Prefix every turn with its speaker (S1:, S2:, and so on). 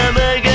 S1: never